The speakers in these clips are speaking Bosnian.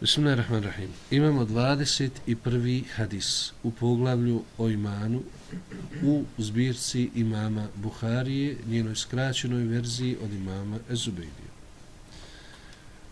Bismillahirrahmanirrahim. Imamo 21. hadis u poglavlju o imanu u zbirci imama Buharije, njenoj skraćenoj verziji od imama Ezubejdija.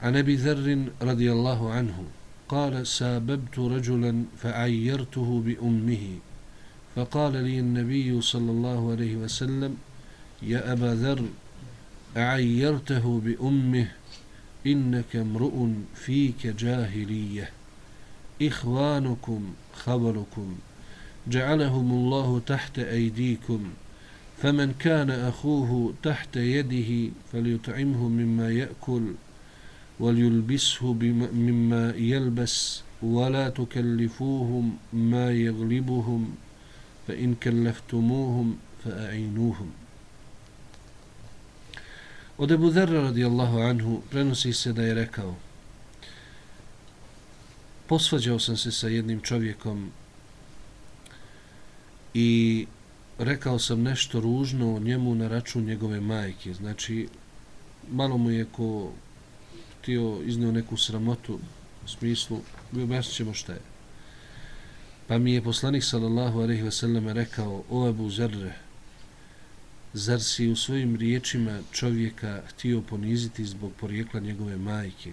A nebi Zerrin radijallahu anhu قال ساببت رجلا فعيرته بأمه فقال لي النبي صلى الله عليه وسلم يا أبا ذر أعيرته بأمه إنك امرؤ فيك جاهلية. إخوانكم خبركم. جعلهم الله تحت أيديكم. فمن كان أخوه تحت يده فليطعمه مما يأكل وليلبسه مما يلبس. ولا تكلفوهم ما يغلبهم. فإن كلفتموهم فأعينوهم. Od Ebu Dherra radijallahu anhu prenosi se da je rekao Posvađao sam se sa jednim čovjekom i rekao sam nešto ružno o njemu na račun njegove majke. Znači, malo mu je ko htio iznio neku sramotu u smislu, mi objasnit ćemo šta je. Pa mi je poslanik sallallahu alaihi ve selleme rekao, o Ebu Zerre, zar si u svojim riječima čovjeka htio poniziti zbog porijekla njegove majke?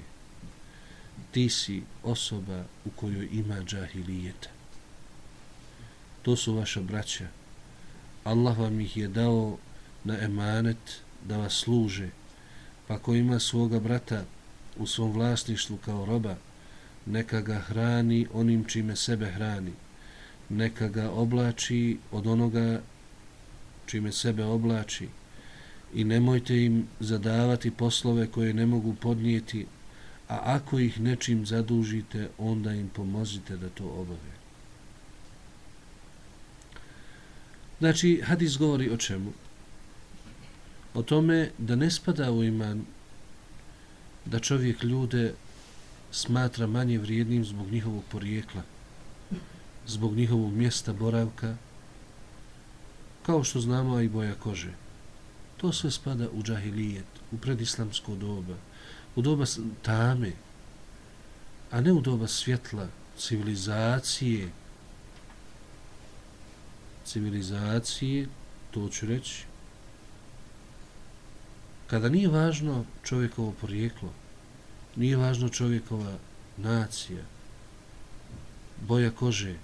Ti si osoba u kojoj ima džahilijeta. To su vaša braća. Allah vam ih je dao na emanet da vas služe. Pa ko ima svoga brata u svom vlasništvu kao roba, neka ga hrani onim čime sebe hrani. Neka ga oblači od onoga čime sebe oblači i nemojte im zadavati poslove koje ne mogu podnijeti, a ako ih nečim zadužite, onda im pomozite da to obave. Znači, hadis govori o čemu? O tome da ne spada u iman da čovjek ljude smatra manje vrijednim zbog njihovog porijekla, zbog njihovog mjesta boravka, kao što znamo i boja kože. To sve spada u džahilijet, u predislamsko doba, u doba tame, a ne u doba svjetla, civilizacije, civilizacije, to ću reći, kada nije važno čovjekovo porijeklo, nije važno čovjekova nacija, boja kože,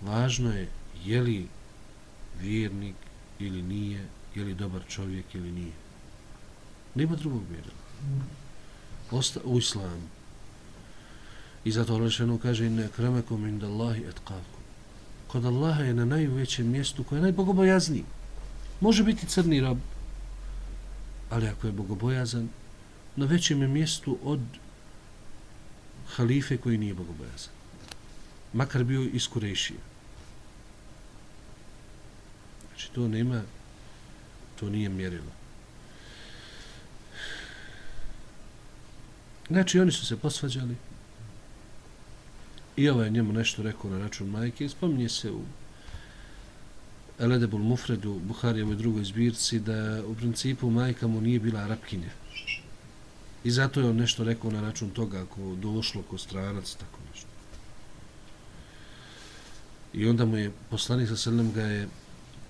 važno je je li vjernik ili nije, je li dobar čovjek ili nije. Nema drugog mjerila. Osta u islamu. I zato Alešanu kaže ne kremekom inda Allahi et kavkom. Kod Allaha je na najvećem mjestu koje je najbogobojazniji. Može biti crni rob, ali ako je bogobojazan, na većem je mjestu od halife koji nije bogobojazan. Makar bio iz Kurešije. Znači to nema, to nije mjerilo. Znači oni su se posvađali i ovaj njemu nešto rekao na račun majke. Spominje se u Eledebul Mufredu, Buharijevoj drugoj zbirci, da u principu majka mu nije bila arapkinja. I zato je on nešto rekao na račun toga, ako došlo ko stranac, tako nešto. I onda mu je poslanik sa srednjem ga je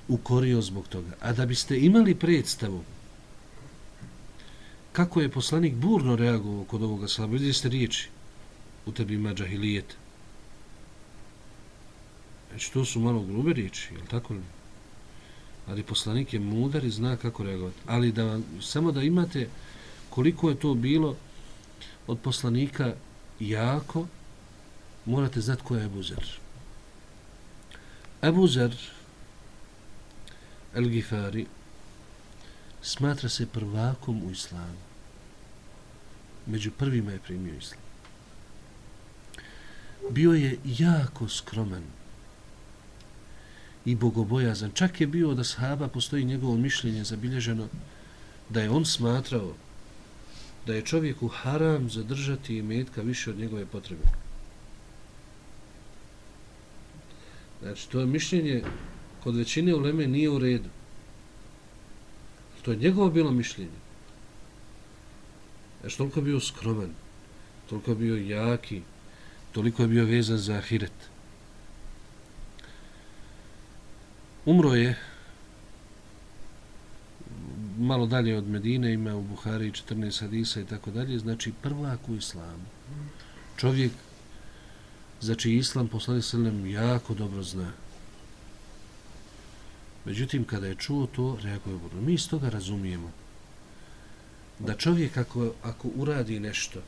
ukorio zbog toga. A da biste imali predstavu kako je poslanik burno reagovao kod ovoga slaba, vidjeli ste riječi u tebi ima džahilijet. Znači, to su malo grube riječi, je li tako li? Ali poslanik je mudar i zna kako reagovati. Ali da vam, samo da imate koliko je to bilo od poslanika jako, morate znati ko je Ebuzer. Zer. El Gifari smatra se prvakom u islamu. Među prvima je primio islam. Bio je jako skroman i bogobojazan. Čak je bio da sahaba postoji njegovo mišljenje zabilježeno da je on smatrao da je čovjeku haram zadržati imetka više od njegove potrebe. Znači, to je mišljenje kod većine uleme nije u redu. To je njegovo bilo mišljenje. Znači, toliko je bio skroman, toliko je bio jaki, toliko je bio vezan za ahiret. Umro je malo dalje od Medine, ima u Buhari 14 hadisa i tako dalje, znači prvak u islamu. Čovjek za čiji islam poslanik sallam jako dobro zna. Međutim, kada je čuo to, reaguje burno. Mi iz toga razumijemo da čovjek ako, ako uradi nešto,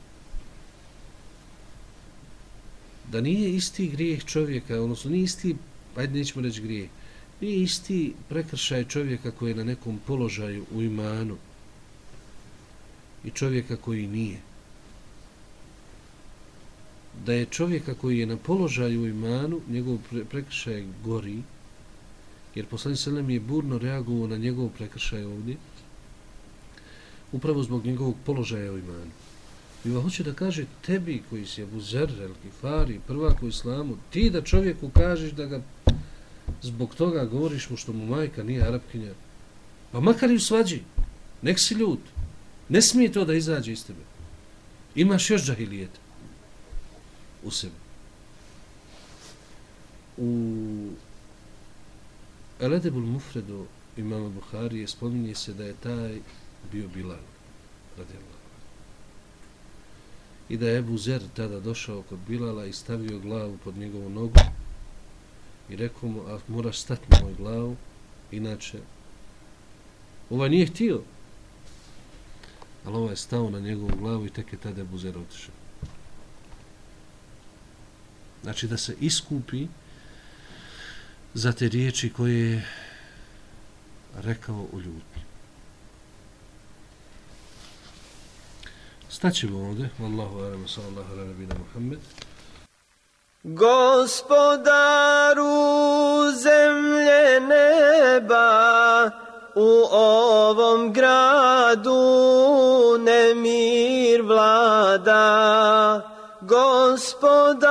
da nije isti grijeh čovjeka, odnosno nije isti, ajde nećemo reći grijeh, nije isti prekršaj čovjeka koji je na nekom položaju u imanu i čovjeka koji nije. Da je čovjeka koji je na položaju u imanu, njegov prekršaj gori, jer poslanik Selem je burno reagovao na njegov prekršaj ovdje, upravo zbog njegovog položaja u imanu. I vam hoće da kaže tebi koji si Abu Zer, El Kifari, prvak u islamu, ti da čovjeku kažeš da ga zbog toga govoriš mu što mu majka nije arapkinja. Pa makar i u svađi, nek si ljud. Ne smije to da izađe iz tebe. Imaš još džahilijet u sebi. U Eledebul Mufredu imama Buhari je spominje se da je taj bio Bilal. I da je Ebu Zer tada došao kod Bilala i stavio glavu pod njegovu nogu i rekao mu, a moraš stati na moju glavu, inače, ovaj nije htio, ali ovaj je stao na njegovu glavu i tek je tada buzer otišao. Znači da se iskupi za te riječi koje je rekao u ljutnju. Staćemo ovdje. Wallahu alaihi wa sallallahu alaihi Muhammed. Gospodaru zemlje neba, u ovom gradu nemir vlada. Gospodaru